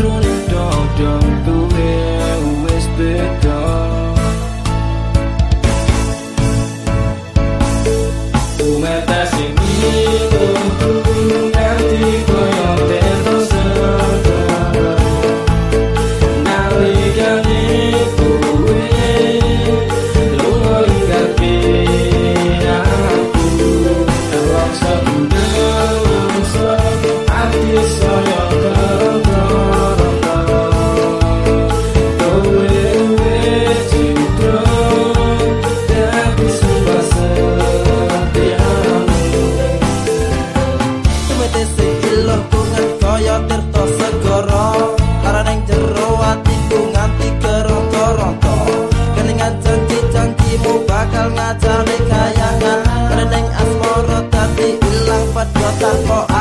through the door, door, door. dapat buat tanpa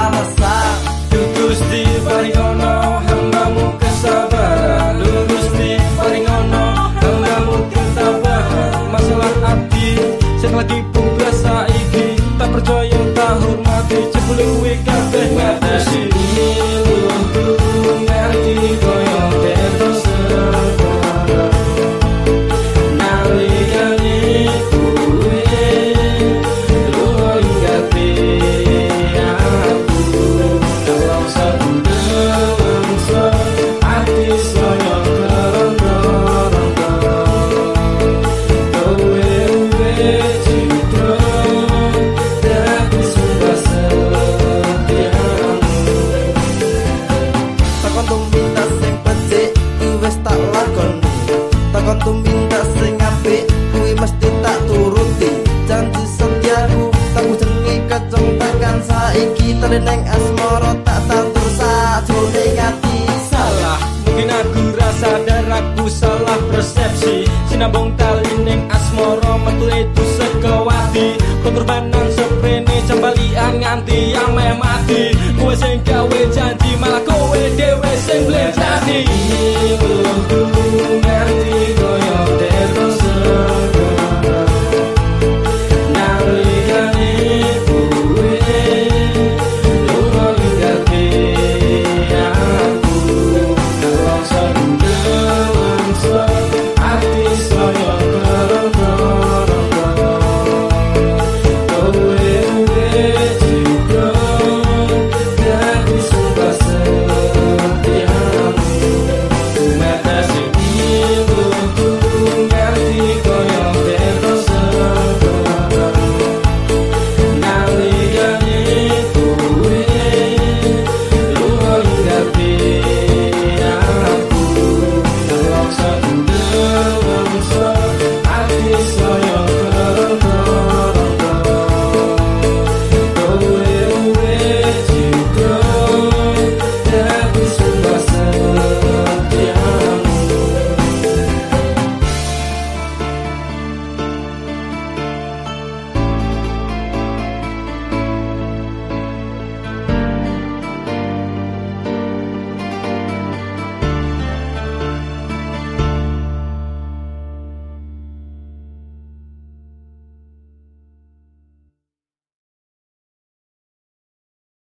neng asmoro tak tantur satu ati. Salah mungkin aku rasa dan aku salah persepsi. Sinabong tali neng asmoro metu itu sekawati pengorbanan seprene cembalian nganti yang mati. Kowe sing gawe janji malah